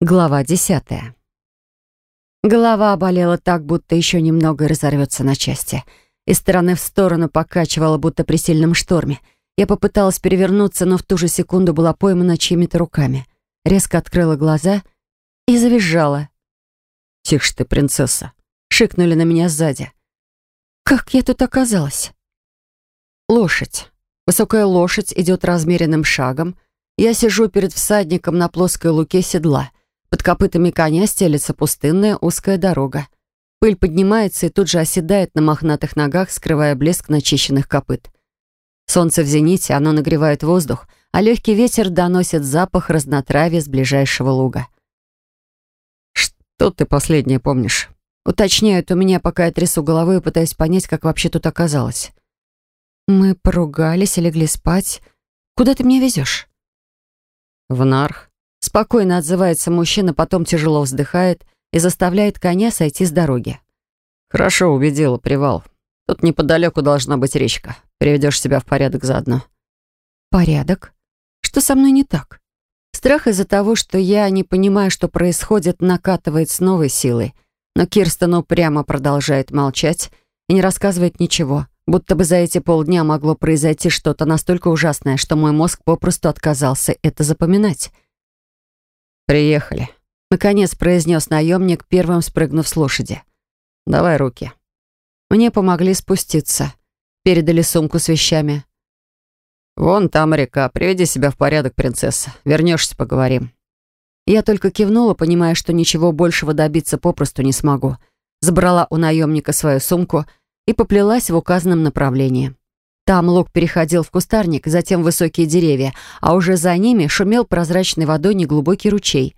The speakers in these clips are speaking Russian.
Глава десятая. Голова болела так, будто еще немного и разорвется на части. Из стороны в сторону покачивала, будто при сильном шторме. Я попыталась перевернуться, но в ту же секунду была поймана чьими-то руками. Резко открыла глаза и завизжала. «Тише ты, принцесса!» — шикнули на меня сзади. «Как я тут оказалась?» Лошадь. Высокая лошадь идет размеренным шагом. Я сижу перед всадником на плоской луке седла — под копытами коня стелется пустынная узкая дорога. Пыль поднимается и тут же оседает на мохнатых ногах, скрывая блеск начищенных копыт. Солнце в зените, оно нагревает воздух, а легкий ветер доносит запах разнотравья с ближайшего луга. «Что ты последнее помнишь?» Уточняют у меня, пока я трясу головой и пытаюсь понять, как вообще тут оказалось. «Мы поругались и легли спать. Куда ты меня везешь?» «В Нарх. Спокойно отзывается мужчина, потом тяжело вздыхает и заставляет коня сойти с дороги. «Хорошо, убедила, привал. Тут неподалеку должна быть речка. Приведешь себя в порядок заодно». «Порядок? Что со мной не так?» Страх из-за того, что я не понимаю, что происходит, накатывает с новой силой. Но Кирстен упрямо продолжает молчать и не рассказывает ничего, будто бы за эти полдня могло произойти что-то настолько ужасное, что мой мозг попросту отказался это запоминать. «Приехали», — наконец произнес наемник, первым спрыгнув с лошади. «Давай руки». Мне помогли спуститься. Передали сумку с вещами. «Вон там река. Приведи себя в порядок, принцесса. Вернешься, поговорим». Я только кивнула, понимая, что ничего большего добиться попросту не смогу. Забрала у наемника свою сумку и поплелась в указанном направлении. Там луг переходил в кустарник, затем в высокие деревья, а уже за ними шумел прозрачной водой неглубокий ручей.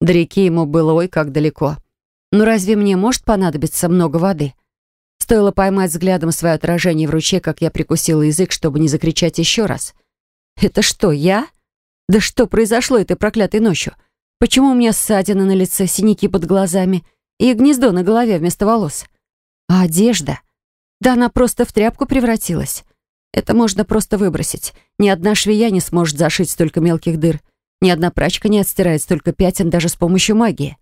До реки ему было ой как далеко. Но разве мне может понадобиться много воды? Стоило поймать взглядом свое отражение в ручье, как я прикусила язык, чтобы не закричать еще раз. «Это что, я? Да что произошло этой проклятой ночью? Почему у меня ссадины на лице, синяки под глазами и гнездо на голове вместо волос? А одежда? Да она просто в тряпку превратилась. Это можно просто выбросить. Ни одна швея не сможет зашить столько мелких дыр. Ни одна прачка не отстирает столько пятен даже с помощью магии.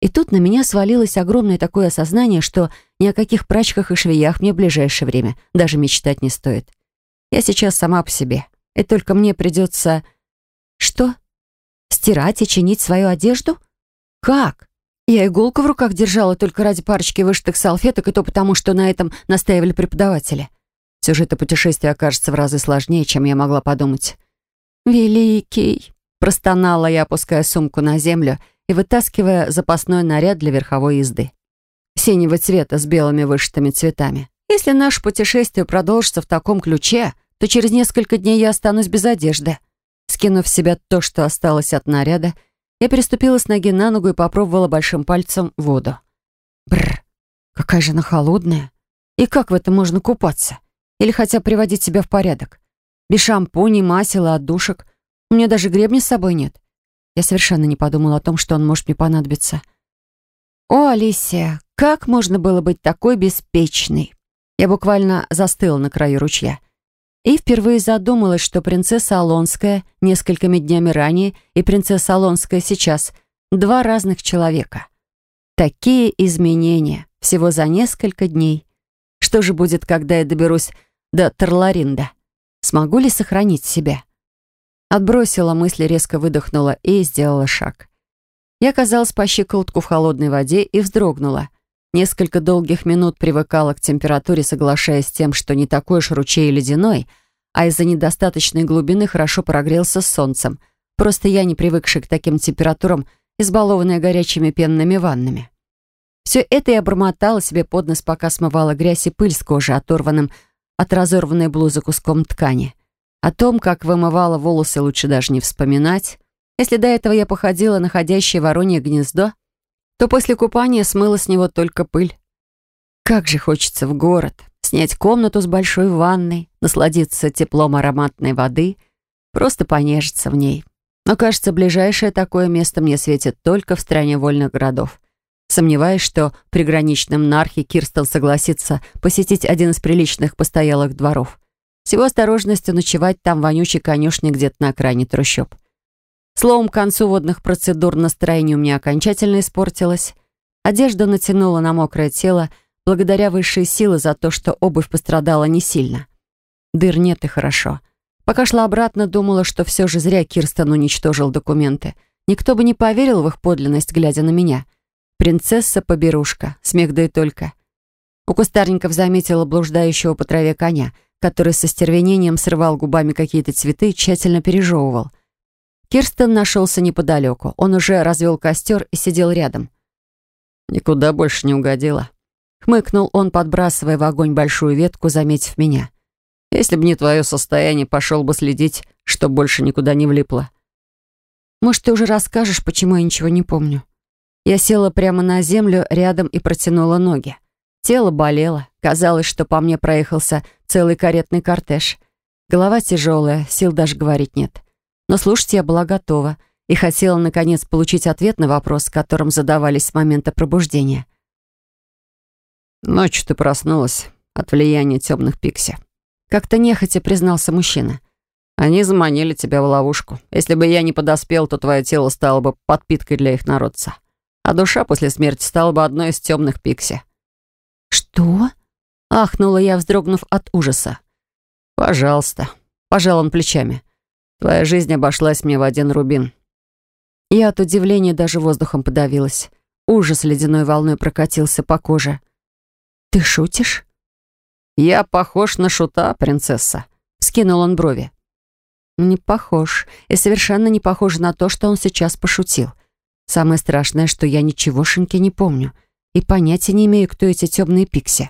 И тут на меня свалилось огромное такое осознание, что ни о каких прачках и швеях мне в ближайшее время даже мечтать не стоит. Я сейчас сама по себе. И только мне придется... Что? Стирать и чинить свою одежду? Как? Я иголку в руках держала только ради парочки вышитых салфеток, и то потому, что на этом настаивали преподаватели. Все же это путешествие окажется в разы сложнее, чем я могла подумать. «Великий!» — простонала я, опуская сумку на землю и вытаскивая запасной наряд для верховой езды. Синего цвета с белыми вышитыми цветами. Если наше путешествие продолжится в таком ключе, то через несколько дней я останусь без одежды. Скинув в себя то, что осталось от наряда, я переступила с ноги на ногу и попробовала большим пальцем воду. Бррр, какая же она холодная. И как в этом можно купаться? Или хотя приводить себя в порядок. Без шампуней, масел и отдушек. У меня даже гребня с собой нет. Я совершенно не подумала о том, что он может мне понадобиться. О, Алисия, как можно было быть такой беспечной? Я буквально застыла на краю ручья. И впервые задумалась, что принцесса Алонская несколькими днями ранее и принцесса Алонская сейчас — два разных человека. Такие изменения всего за несколько дней. Что же будет, когда я доберусь до Тарларинда. Смогу ли сохранить себя? Отбросила мысли, резко выдохнула и сделала шаг. Я оказалась по щиколотку в холодной воде и вздрогнула. Несколько долгих минут привыкала к температуре, соглашаясь с тем, что не такой уж ручей ледяной, а из-за недостаточной глубины хорошо прогрелся с солнцем. Просто я, не привыкшая к таким температурам, избалованная горячими пенными ваннами. Все это я бормотала себе под нос, пока смывала грязь и пыль с кожи, оторванным от разорванной блузы куском ткани. О том, как вымывала волосы, лучше даже не вспоминать. Если до этого я походила на ходящее воронье гнездо, то после купания смыла с него только пыль. Как же хочется в город, снять комнату с большой ванной, насладиться теплом ароматной воды, просто понежиться в ней. Но, кажется, ближайшее такое место мне светит только в стране вольных городов. Сомневаюсь, что в приграничном Нархе Кирстен согласится посетить один из приличных постоялых дворов. Всего осторожностью ночевать там вонючей конюшни где-то на окраине трущоб. Словом, к концу водных процедур настроение у меня окончательно испортилось. Одежда натянула на мокрое тело, благодаря высшей силы за то, что обувь пострадала не сильно. Дыр нет и хорошо. Пока шла обратно, думала, что все же зря Кирстен уничтожил документы. Никто бы не поверил в их подлинность, глядя на меня. Принцесса-поберушка, смех да и только. У кустарников заметила блуждающего по траве коня, который со стервенением срывал губами какие-то цветы и тщательно пережевывал. Кирстен нашелся неподалеку. Он уже развел костер и сидел рядом. «Никуда больше не угодила», — хмыкнул он, подбрасывая в огонь большую ветку, заметив меня. «Если бы не твое состояние, пошел бы следить, чтоб больше никуда не влипло». «Может, ты уже расскажешь, почему я ничего не помню?» Я села прямо на землю рядом и протянула ноги. Тело болело. Казалось, что по мне проехался целый каретный кортеж. Голова тяжелая, сил даже говорить нет. Но слушать я была готова и хотела, наконец, получить ответ на вопрос, которым задавались с момента пробуждения. «Ночью ты проснулась от влияния темных пикси», — как-то нехотя признался мужчина. «Они заманили тебя в ловушку. Если бы я не подоспел, то твое тело стало бы подпиткой для их народца. А душа после смерти стала бы одной из темных пикси». «Что?» — ахнула я, вздрогнув от ужаса. «Пожалуйста», — пожал он плечами. «Твоя жизнь обошлась мне в один рубин». Я от удивления даже воздухом подавилась. Ужас ледяной волной прокатился по коже. «Ты шутишь?» «Я похож на шута, принцесса», — скинул он брови. «Не похож. И совершенно не похож на то, что он сейчас пошутил. Самое страшное, что я ничегошеньки не помню и понятия не имею, кто эти темные пикси.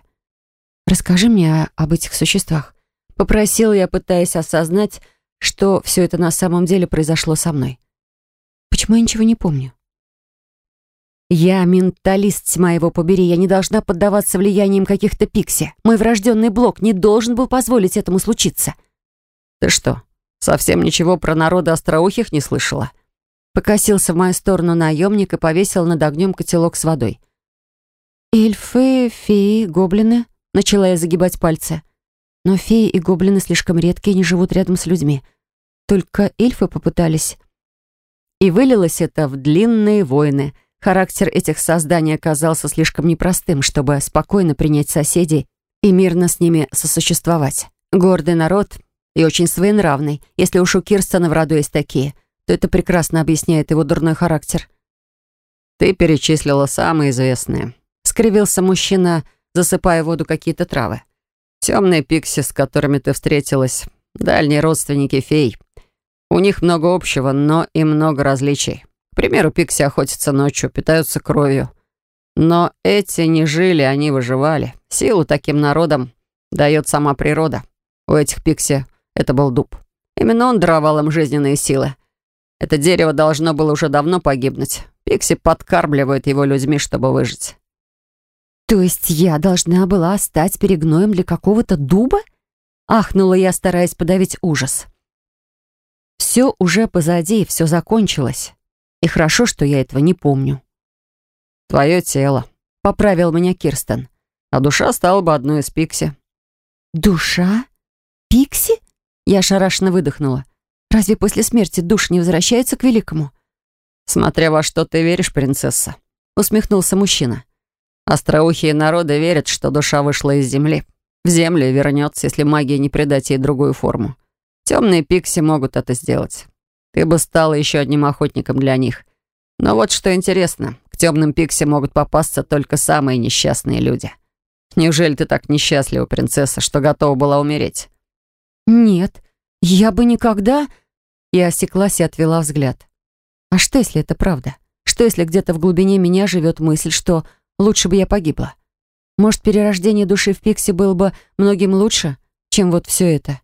Расскажи мне об этих существах». Попросила я, пытаясь осознать, что все это на самом деле произошло со мной. Почему я ничего не помню? Я менталист, моего побери. Я не должна поддаваться влияниям каких-то пикси. Мой врожденный блок не должен был позволить этому случиться. Ты что, совсем ничего про народы остроухих не слышала? Покосился в мою сторону наемник и повесил над огнем котелок с водой. «Эльфы, феи, гоблины», — начала я загибать пальцы. «Но феи и гоблины слишком редкие и не живут рядом с людьми. Только эльфы попытались». И вылилось это в длинные войны — Характер этих созданий оказался слишком непростым, чтобы спокойно принять соседей и мирно с ними сосуществовать. Гордый народ и очень своенравный. Если уж у Кирстона в роду есть такие, то это прекрасно объясняет его дурной характер. «Ты перечислила самые известные», — скривился мужчина, засыпая в воду какие-то травы. «Темные пикси, с которыми ты встретилась, дальние родственники фей. У них много общего, но и много различий. К примеру, пикси охотятся ночью, питаются кровью. Но эти не жили, они выживали. Силу таким народам дает сама природа. У этих пикси это был дуб. Именно он даровал им жизненные силы. Это дерево должно было уже давно погибнуть. Пикси подкармливают его людьми, чтобы выжить. «То есть я должна была стать перегноем для какого-то дуба?» Ахнула я, стараясь подавить ужас. Все уже позади, все закончилось. И хорошо, что я этого не помню. «Твое тело», — поправил меня Кирстен. «А душа стала бы одной из Пикси». «Душа? Пикси?» Я ошарашенно выдохнула. «Разве после смерти душ не возвращается к великому?» «Смотря во что ты веришь, принцесса», — усмехнулся мужчина. «Остроухие народы верят, что душа вышла из земли. В землю и вернется, если магия не придать ей другую форму. Темные пикси могут это сделать. Ты бы стала еще одним охотником для них. Но вот что интересно, к темным пикси могут попасться только самые несчастные люди. Неужели ты так несчастлива, принцесса, что готова была умереть? Нет, я бы никогда... Я осеклась и отвела взгляд. А что, если это правда? Что, если где-то в глубине меня живет мысль, что лучше бы я погибла? Может, перерождение души в Пикси было бы многим лучше, чем вот все это?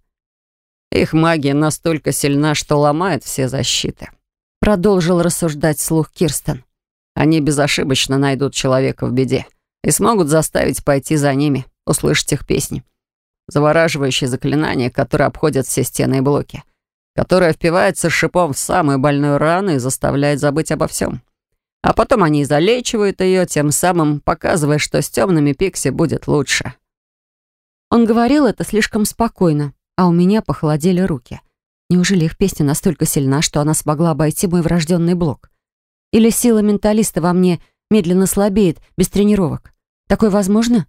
Их магия настолько сильна, что ломает все защиты. Продолжил рассуждать слух Кирстен. Они безошибочно найдут человека в беде и смогут заставить пойти за ними, услышать их песни. Завораживающие заклинания, которые обходят все стены и блоки, которое впивается шипом в самую больную рану и заставляет забыть обо всем. А потом они залечивают ее, тем самым показывая, что с темными пикси будет лучше. Он говорил это слишком спокойно, а у меня похолодели руки. Неужели их песня настолько сильна, что она смогла обойти мой врожденный блок? Или сила менталиста во мне медленно слабеет, без тренировок? Такое возможно?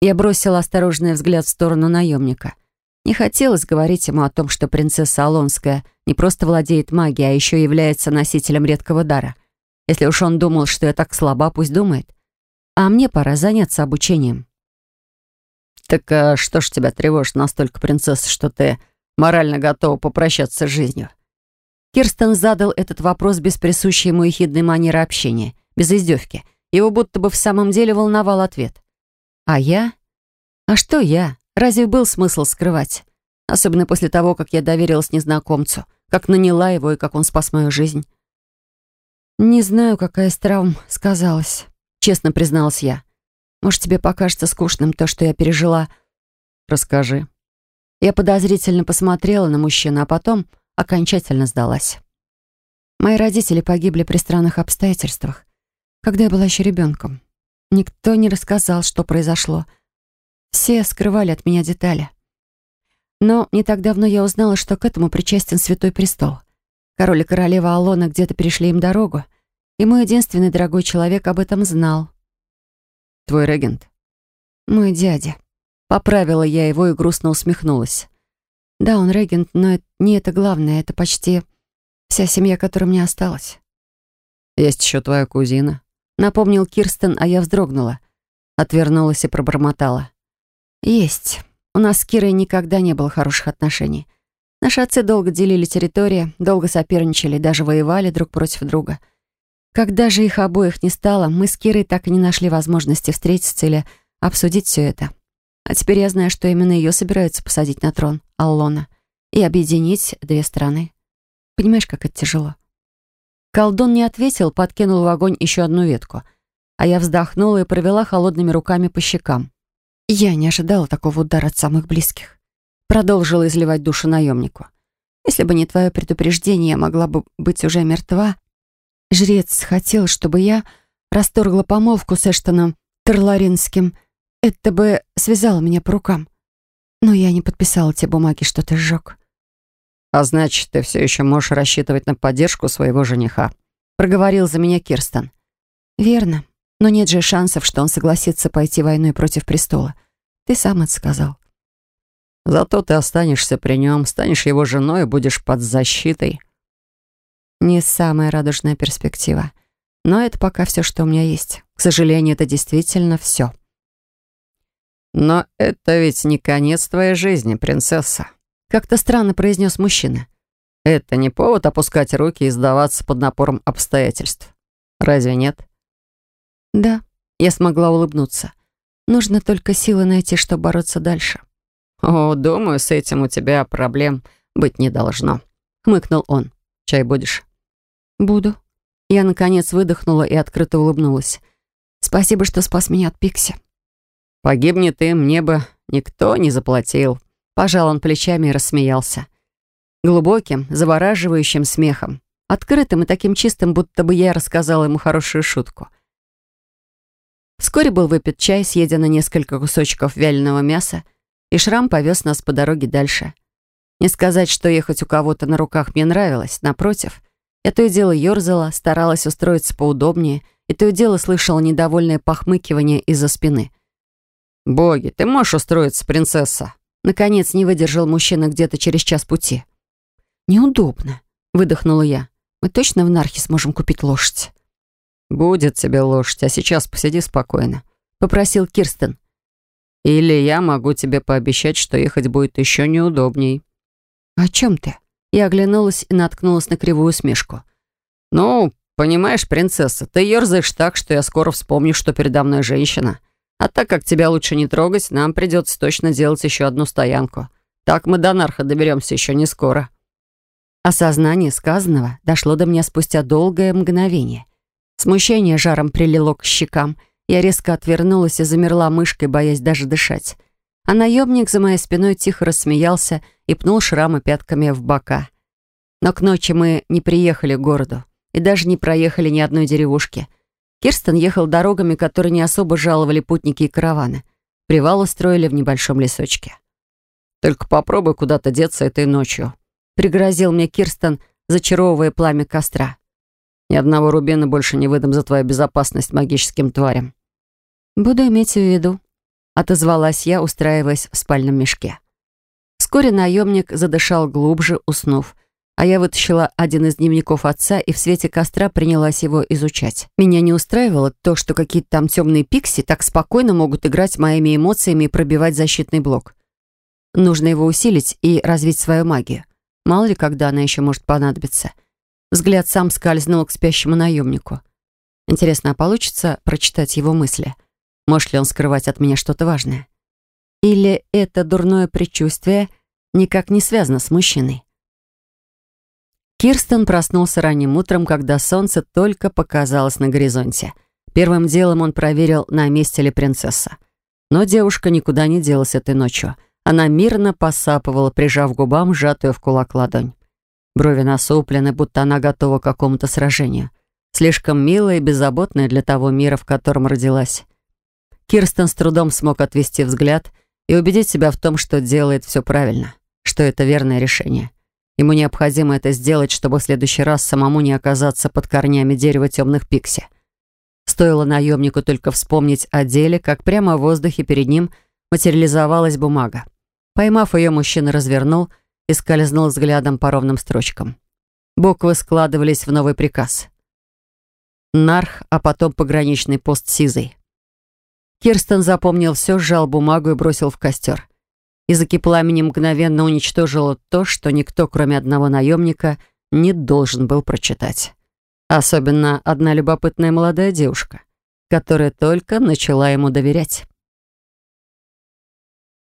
Я бросила осторожный взгляд в сторону наемника. Не хотелось говорить ему о том, что принцесса Алонская не просто владеет магией, а еще является носителем редкого дара. Если уж он думал, что я так слаба, пусть думает. А мне пора заняться обучением. «Так а что ж тебя тревожит настолько, принцесса, что ты морально готова попрощаться с жизнью?» Кирстен задал этот вопрос без присущей ему ехидной манеры общения, без издевки. Его будто бы в самом деле волновал ответ. А я? А что я? Разве был смысл скрывать? Особенно после того, как я доверилась незнакомцу, как наняла его и как он спас мою жизнь. «Не знаю, какая из травм сказалась», — честно призналась я. «Может, тебе покажется скучным то, что я пережила?» «Расскажи», я подозрительно посмотрела на мужчину, а потом окончательно сдалась. Мои родители погибли при странных обстоятельствах, когда я была еще ребенком. Никто не рассказал, что произошло. Все скрывали от меня детали. Но не так давно я узнала, что к этому причастен Святой Престол. Король и королева Алона где-то перешли им дорогу, и мой единственный дорогой человек об этом знал. «Твой регент?» «Мой дядя». Поправила я его и грустно усмехнулась. Да, он регент, но не это главное, это почти вся семья, которая мне осталась. «Есть еще твоя кузина», — напомнил Кирстен, а я вздрогнула. Отвернулась и пробормотала. «Есть. У нас с Кирой никогда не было хороших отношений. Наши отцы долго делили территории, долго соперничали, даже воевали друг против друга. Когда же их обоих не стало, мы с Кирой так и не нашли возможности встретиться или обсудить все это. А теперь я знаю, что именно ее собираются посадить на трон, Аллона, и объединить две страны. Понимаешь, как это тяжело? Колдун не ответил, подкинул в огонь еще одну ветку, а я вздохнула и провела холодными руками по щекам. Я не ожидала такого удара от самых близких. Продолжила изливать душу наемнику. Если бы не твое предупреждение, я могла бы быть уже мертва. Жрец хотел, чтобы я расторгла помолвку с Эштоном Терларинским это бы связало меня по рукам. Но я не подписала те бумаги, что ты сжег. «А значит, ты все еще можешь рассчитывать на поддержку своего жениха», проговорил за меня Кирстен. «Верно. Но нет же шансов, что он согласится пойти войной против престола. Ты сам это сказал». «Зато ты останешься при нем, станешь его женой и будешь под защитой». Не самая радужная перспектива. Но это пока все, что у меня есть. К сожалению, это действительно все. «Но это ведь не конец твоей жизни, принцесса», — как-то странно произнес мужчина. «Это не повод опускать руки и сдаваться под напором обстоятельств. Разве нет?» «Да», — я смогла улыбнуться. «Нужно только силы найти, чтобы бороться дальше». «О, думаю, с этим у тебя проблем быть не должно», — хмыкнул он. «Чай будешь?» «Буду». Я, наконец, выдохнула и открыто улыбнулась. «Спасибо, что спас меня от Пикси». Погибнет им, мне бы никто не заплатил. Пожал он плечами и рассмеялся. Глубоким, завораживающим смехом. Открытым и таким чистым, будто бы я рассказала ему хорошую шутку. Вскоре был выпит чай, съедено несколько кусочков вяленого мяса, и Шрам повез нас по дороге дальше. Не сказать, что ехать у кого-то на руках мне нравилось, напротив. Я то и дело ерзала, старалась устроиться поудобнее, и то и дело слышала недовольное похмыкивание из-за спины. «Боги, ты можешь устроиться, принцесса?» Наконец не выдержал мужчина где-то через час пути. «Неудобно», — выдохнула я. «Мы точно в Нархе сможем купить лошадь?» «Будет тебе лошадь, а сейчас посиди спокойно», — попросил Кирстен. «Или я могу тебе пообещать, что ехать будет еще неудобней». «О чем ты?» Я оглянулась и наткнулась на кривую усмешку. «Ну, понимаешь, принцесса, ты ерзаешь так, что я скоро вспомню, что передо мной женщина. А так как тебя лучше не трогать, нам придется точно делать еще одну стоянку. Так мы до Нарха доберемся еще не скоро». Осознание сказанного дошло до меня спустя долгое мгновение. Смущение жаром прилило к щекам. Я резко отвернулась и замерла мышкой, боясь даже дышать. А наемник за моей спиной тихо рассмеялся и пнул шрамы пятками в бока. Но к ночи мы не приехали к городу и даже не проехали ни одной деревушки. Кирстен ехал дорогами, которые не особо жаловали путники и караваны. Привал устроили в небольшом лесочке. «Только попробуй куда-то деться этой ночью», пригрозил мне Кирстен, зачаровывая пламя костра. «Ни одного рубина больше не выдам за твою безопасность магическим тварям». «Буду иметь в виду», — отозвалась я, устраиваясь в спальном мешке. Вскоре наемник задышал глубже, уснув, а я вытащила один из дневников отца и в свете костра принялась его изучать. Меня не устраивало то, что какие-то там темные пикси так спокойно могут играть моими эмоциями и пробивать защитный блок. Нужно его усилить и развить свою магию. Мало ли, когда она еще может понадобиться. Взгляд сам скользнул к спящему наемнику. Интересно, а получится прочитать его мысли? Может ли он скрывать от меня что-то важное? Или это дурное предчувствие никак не связано с мужчиной? Кирстен проснулся ранним утром, когда солнце только показалось на горизонте. Первым делом он проверил, на месте ли принцесса. Но девушка никуда не делась этой ночью. Она мирно посапывала, прижав губам сжатую в кулак ладонь. Брови насуплены, будто она готова к какому-то сражению. Слишком милая и беззаботная для того мира, в котором родилась. Кирстен с трудом смог отвести взгляд и убедить себя в том, что делает все правильно, что это верное решение. Ему необходимо это сделать, чтобы в следующий раз самому не оказаться под корнями дерева темных пикси. Стоило наемнику только вспомнить о деле, как прямо в воздухе перед ним материализовалась бумага. Поймав ее, мужчина развернул и скользнул взглядом по ровным строчкам. Буквы складывались в новый приказ. Нарх, а потом пограничный пост Сизой. Кирстен запомнил все, сжал бумагу и бросил в костер. Языки пламени мгновенно уничтожило то, что никто, кроме одного наемника, не должен был прочитать. Особенно одна любопытная молодая девушка, которая только начала ему доверять.